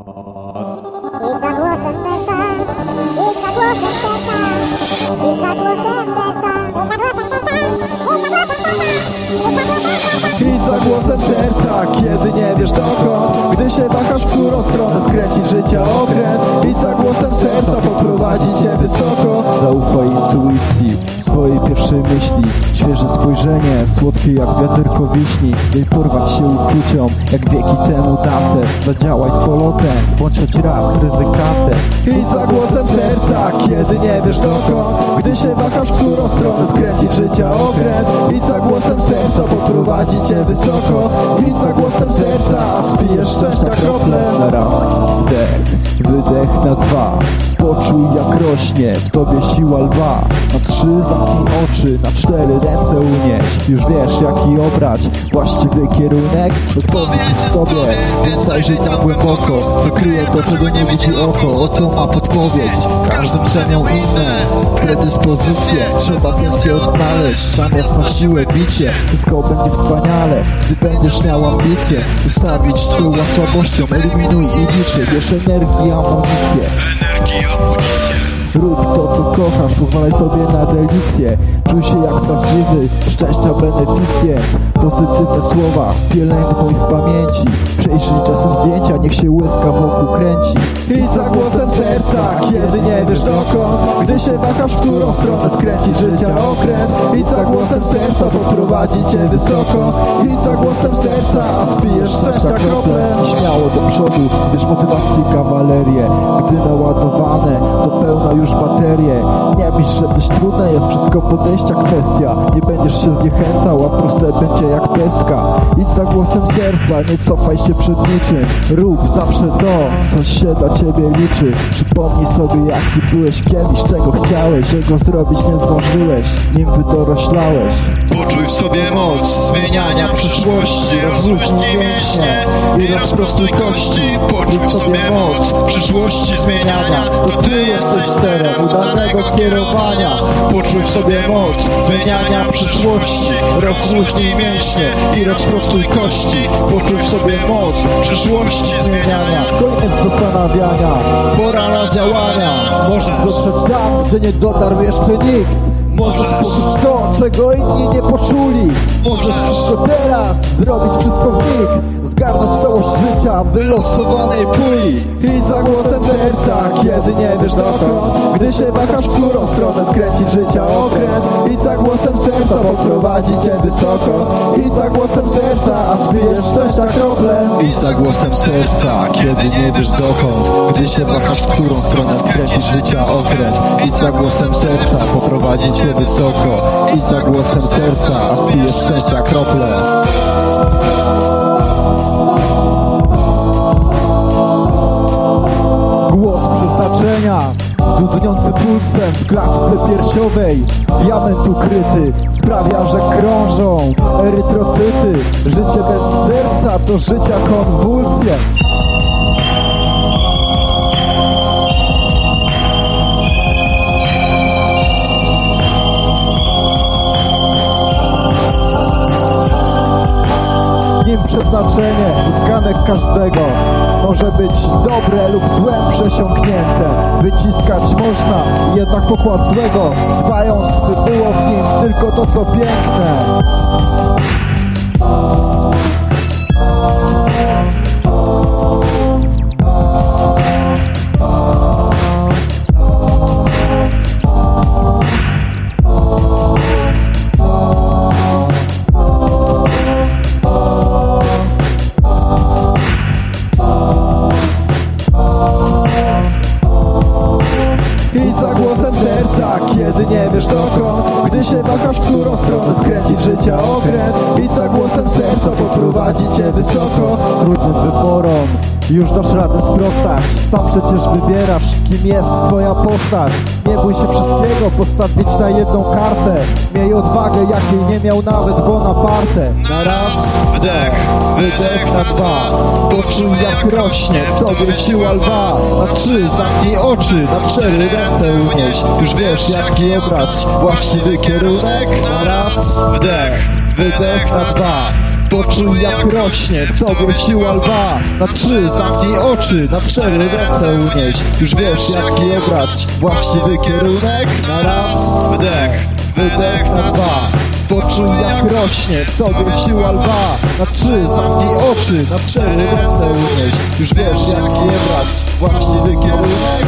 Idź za głosem serca, idź za głosem serca, idź za głosem serca, idź za głosem serca, kiedy nie wiesz dokąd Gdy się wahasz, w którą stronę skręcić życia okręt. Idź za głosem serca, poprowadzi cię wysoko Zaufaj intuicji, swojej pierwszej myśli. Świeże spojrzenie, słodkie jak wiaderko wiśni. Daj porwać się uczuciom, jak wieki temu tamte. Zadziałaj z polotem, bądź choć raz ryzykantem. Idź za głosem serca, kiedy nie wiesz dokąd. Gdy się wahasz, w którą stronę skręcić życia okręt. Idź za głosem serca, poprowadzi cię wysoko. Idź za głosem serca, spijesz szczęścia krople. Raz, wdech, wydech na dwa. Poczuj jak rośnie w tobie siła lwa. Na trzy zamknij oczy, na cztery ręce unieś Już wiesz jaki obrać właściwy kierunek. Odpowiedź w tobie, więc zajrzyj tam głęboko. Co kryje to czego nie widzi oko. Oto ma podpowiedź, każdy drzemią inne Predyspozycje, trzeba więc je odnaleźć. Zamiast na siłę bicie, wszystko będzie wspaniale Gdy będziesz miał ambicje. Ustawić czoła słabością, eliminuj i liczy. Bierz energii, Энергия унися. Rób to co kochasz, pozwalaj sobie na delicję. Czuj się jak prawdziwy, szczęścia beneficjent Pozytywne słowa, pielęgnuj w pamięci. Przejrzyj czasem zdjęcia, niech się łezka wokół kręci. Idź za głosem serca, kiedy nie wiesz dokąd Gdy się wahasz, w którą stronę skręci życia okręt. Idź za głosem serca, poprowadzi cię wysoko. Idź za głosem serca, a spijesz szczęścia krople. I śmiało do przodu, zbierz motywację kawalerię. Gdy naładowane, to pełna już baterie. Nie myśl, że coś trudne jest, wszystko podejścia kwestia. Nie będziesz się zniechęcał, a proste będzie jak pestka. Idź za głosem serca, nie cofaj się przed niczym. Rób zawsze to, coś się dla ciebie liczy. Przypomnij sobie jaki byłeś kiedyś, czego chciałeś Czego zrobić nie zdążyłeś, nim wydoroślałeś. Poczuj w sobie moc zmieniania przyszłości. Rozluźnij mięśnie i rozprostuj kości. Poczuj w sobie moc przyszłości zmieniania. To ty jesteś udanego kierowania Poczuj w sobie moc zmieniania przyszłości. Rozluźnij mięśnie i rozprostuj kości. Poczuj w sobie moc przyszłości zmieniania. Koniec zastanawiania, Pora na działania. Możesz dotrzeć tam, gdzie nie dotarł jeszcze nikt. Możesz poczuć to, czego inni nie poczuli. Możesz wszystko teraz, zrobić wszystko w mig Zgarnąć całość życia w wylosowanej puli. Idź za głosem serca, kiedy nie wiesz dokąd. Gdy się wahasz, w którą stronę skręcić życia okręt. Idź za głosem serca, poprowadzi cię wysoko. Idź za głosem serca, a spijesz szczęścia krople. Idź za głosem serca, kiedy nie wiesz dokąd. Gdy się wahasz, w którą stronę skręcić życia okręt. Idź za głosem serca, poprowadzi cię wysoko. Idź za głosem serca, a spijesz szczęścia krople Głos przeznaczenia Dudniący pulsem w klatce piersiowej. Diament ukryty sprawia, że krążą erytrocyty. Życie bez serca to życia konwulsje. Nim przeznaczenie utkanek każdego przesiąknięte. Wyciskać można jednak pokład złego dbając by było w nim tylko to co piękne serca, poprowadzi cię wysoko. Trudnym wyborom już dasz radę sprostać. Sam przecież wybierasz, kim jest twoja postać. Nie bój się wszystkiego postawić na jedną kartę. Miej odwagę, jakiej nie miał nawet Bonaparte. Na raz wdech, wydech na dwa. Poczuj jak rośnie w tobie siła lwa. Na trzy zamknij oczy, na cztery ręce unieś Już wiesz jaki obrać właściwy kierunek. Na raz wdech, wydech na dwa Poczuj jak rośnie. W tobie siła lwa? Na trzy zamknij oczy, na cztery ręce unieś. Już wiesz jaki obrać właściwy kierunek? Na raz, Wdech, wydech na dwa. Poczuj jak rośnie. W tobie siła lwa? Na trzy zamknij oczy, na cztery ręce unieś. Już wiesz jaki obrać właściwy kierunek